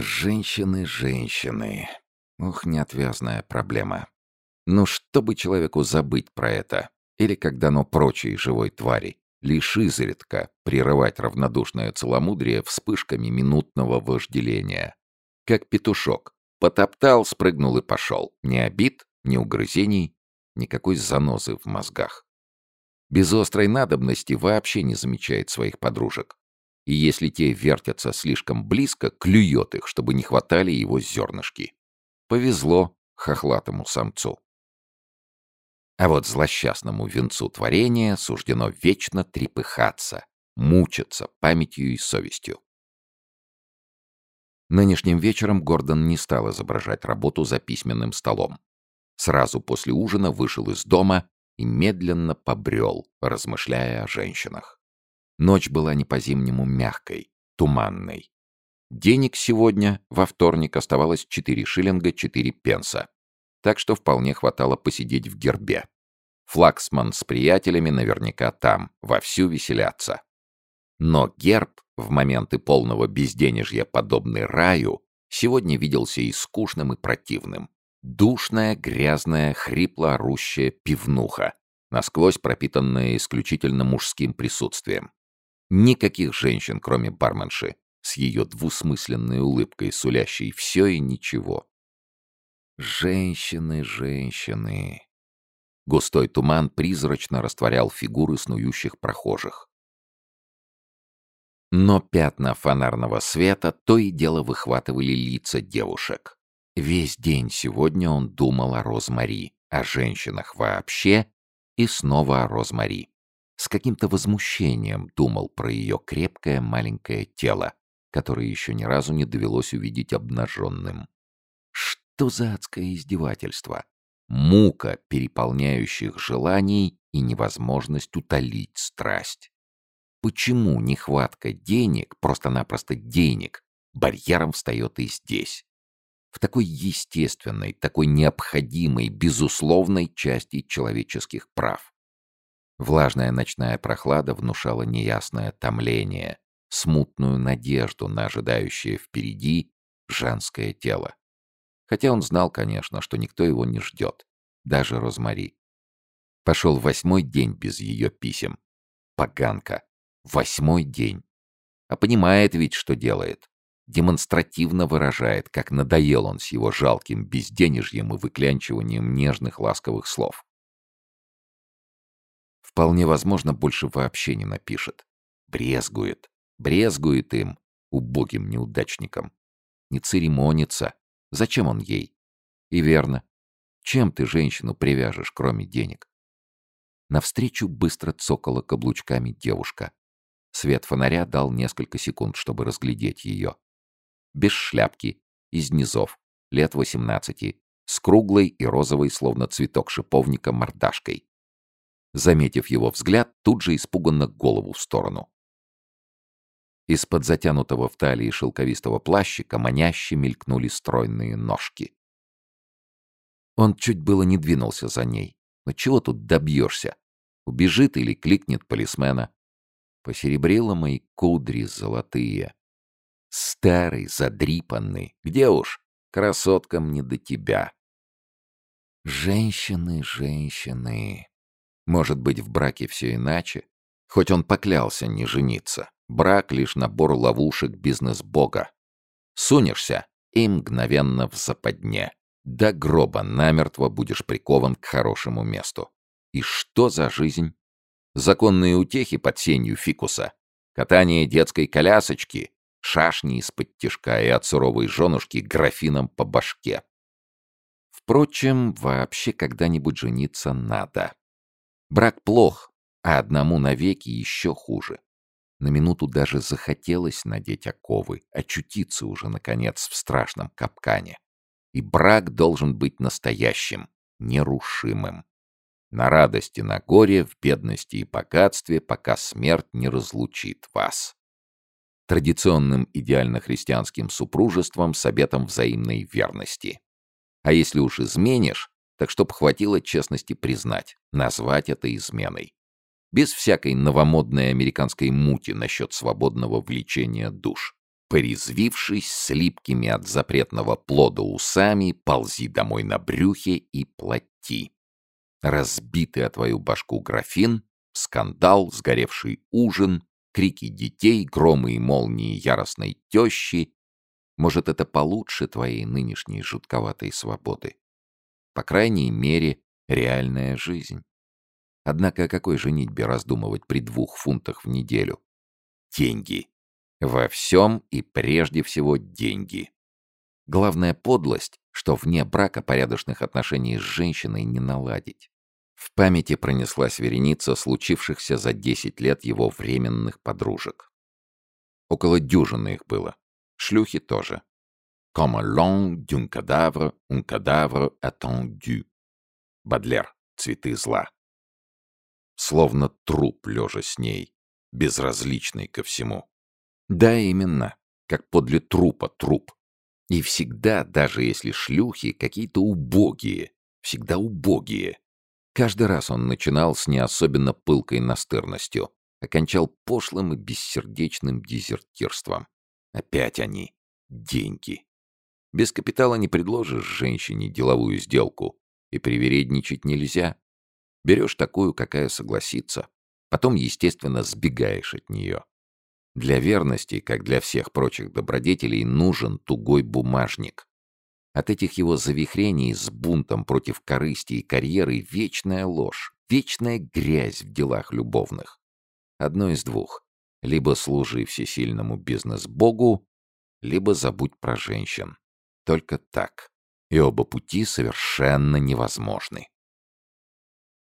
Женщины, женщины. Ох, неотвязная проблема. Ну, чтобы человеку забыть про это? Или когда оно прочей живой твари? Лишь изредка прерывать равнодушное целомудрие вспышками минутного вожделения. Как петушок. Потоптал, спрыгнул и пошел. Ни обид, ни угрызений, никакой занозы в мозгах. Без острой надобности вообще не замечает своих подружек и если те вертятся слишком близко, клюет их, чтобы не хватали его зернышки. Повезло хохлатому самцу. А вот злосчастному венцу творения суждено вечно трепыхаться, мучиться памятью и совестью. Нынешним вечером Гордон не стал изображать работу за письменным столом. Сразу после ужина вышел из дома и медленно побрел, размышляя о женщинах. Ночь была не по-зимнему мягкой, туманной. Денег сегодня, во вторник, оставалось 4 шиллинга 4 пенса. Так что вполне хватало посидеть в гербе. Флаксман с приятелями наверняка там, вовсю веселятся. Но герб, в моменты полного безденежья, подобный раю, сегодня виделся и скучным, и противным. Душная, грязная, хрипло-орущая пивнуха, насквозь пропитанная исключительно мужским присутствием. Никаких женщин, кроме барменши, с ее двусмысленной улыбкой, сулящей все и ничего. Женщины, женщины. Густой туман призрачно растворял фигуры снующих прохожих. Но пятна фонарного света то и дело выхватывали лица девушек. Весь день сегодня он думал о Розмари, о женщинах вообще и снова о Розмари с каким-то возмущением думал про ее крепкое маленькое тело, которое еще ни разу не довелось увидеть обнаженным. Что за адское издевательство? Мука переполняющих желаний и невозможность утолить страсть. Почему нехватка денег, просто-напросто денег, барьером встает и здесь? В такой естественной, такой необходимой, безусловной части человеческих прав. Влажная ночная прохлада внушала неясное томление, смутную надежду на ожидающее впереди женское тело. Хотя он знал, конечно, что никто его не ждет, даже Розмари. Пошел восьмой день без ее писем. Поганка. Восьмой день. А понимает ведь, что делает. Демонстративно выражает, как надоел он с его жалким безденежьем и выклянчиванием нежных ласковых слов. Вполне возможно, больше вообще не напишет. Брезгует. Брезгует им, убогим неудачникам. Не церемонится. Зачем он ей? И верно. Чем ты женщину привяжешь, кроме денег? Навстречу быстро цокала каблучками девушка. Свет фонаря дал несколько секунд, чтобы разглядеть ее. Без шляпки, из низов, лет восемнадцати, с круглой и розовой, словно цветок шиповника, мордашкой. Заметив его взгляд, тут же испуганно голову в сторону. Из-под затянутого в талии шелковистого плащика маняще мелькнули стройные ножки. Он чуть было не двинулся за ней. Но чего тут добьешься? Убежит или кликнет полисмена. Посеребрила мои кудри золотые. Старый, задрипанный. Где уж? Красоткам не до тебя. Женщины, женщины. Может быть, в браке все иначе? Хоть он поклялся не жениться. Брак — лишь набор ловушек бизнес-бога. Сунешься и мгновенно в западне. До гроба намертво будешь прикован к хорошему месту. И что за жизнь? Законные утехи под сенью фикуса, катание детской колясочки, шашни из-под тишка и от суровой женушки графином по башке. Впрочем, вообще когда-нибудь жениться надо. Брак плох, а одному навеки еще хуже. На минуту даже захотелось надеть оковы, очутиться уже, наконец, в страшном капкане. И брак должен быть настоящим, нерушимым. На радости, на горе, в бедности и богатстве, пока смерть не разлучит вас. Традиционным идеально-христианским супружеством с обетом взаимной верности. А если уж изменишь, так чтоб хватило честности признать, назвать это изменой. Без всякой новомодной американской мути насчет свободного влечения душ. порезвившись с липкими от запретного плода усами, ползи домой на брюхе и плати. Разбитый о твою башку графин, скандал, сгоревший ужин, крики детей, громы и молнии яростной тещи. Может, это получше твоей нынешней жутковатой свободы. По крайней мере, реальная жизнь. Однако о какой женитьбе раздумывать при двух фунтах в неделю? Деньги. Во всем и прежде всего деньги. Главная подлость, что вне брака порядочных отношений с женщиной не наладить. В памяти пронеслась вереница случившихся за 10 лет его временных подружек. Около дюжины их было. Шлюхи тоже. Comme long d'un cadavre, un cadavre attendu. Бадлер. Цветы зла. Словно труп, лежа с ней, безразличный ко всему. Да, именно, как подле трупа труп. И всегда, даже если шлюхи, какие-то убогие, всегда убогие. Каждый раз он начинал с не особенно пылкой настырностью, окончал пошлым и бессердечным дезертирством. Опять они. Деньги. Без капитала не предложишь женщине деловую сделку, и привередничать нельзя. Берешь такую, какая согласится. Потом, естественно, сбегаешь от нее. Для верности, как для всех прочих добродетелей, нужен тугой бумажник. От этих его завихрений с бунтом против корысти и карьеры вечная ложь, вечная грязь в делах любовных. Одно из двух. Либо служи всесильному бизнес-богу, либо забудь про женщин. Только так. И оба пути совершенно невозможны.